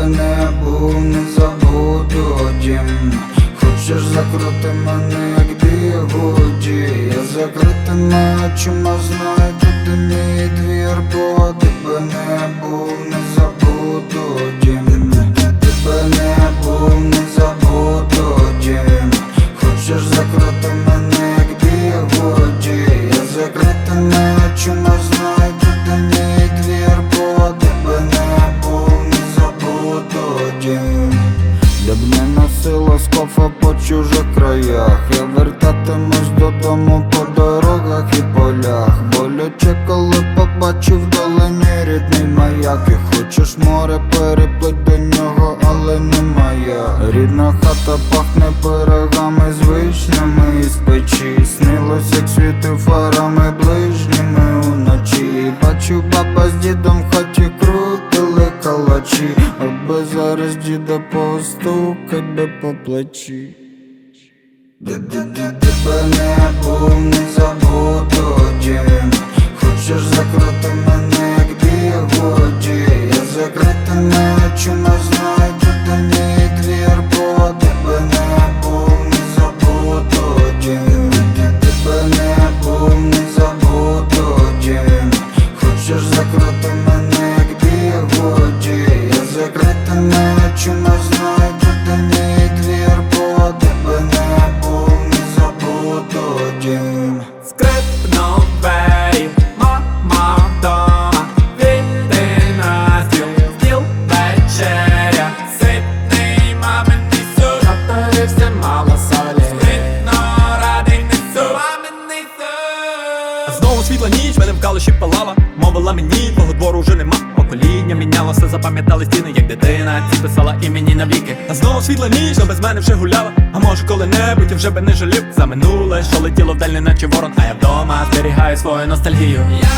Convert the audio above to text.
Тебе не забуду дім. Хочеш закрути мене, як бігуді? Я закритими очима знаю, тут мій двір Бо тебе не був, не забуду дім. Тебе не був, не забуду дім. Хочеш закрути мене, як бігуді? Я закритими очима знаю, тут мій носила по чужих краях. Я вертатимусь додому по дорогах і полях. Боляче, коли побачив вдалині рідний маяк. І хочеш море переплить до нього, але не Рідна хата пахне пирогами з вишнями із печі діда постукать би по плечі був, не забуду ніч, ще палала Мовила мені, твого двору вже нема. Покоління мінялося, запам'ятали стіни, як дитина Ці писала імені навіки А знову світла ніч, а без мене вже гуляла. А може коли-небудь я вже би не жалів. За минуле, що летіло вдаль, не наче ворон. А я вдома зберігаю свою ностальгію. Я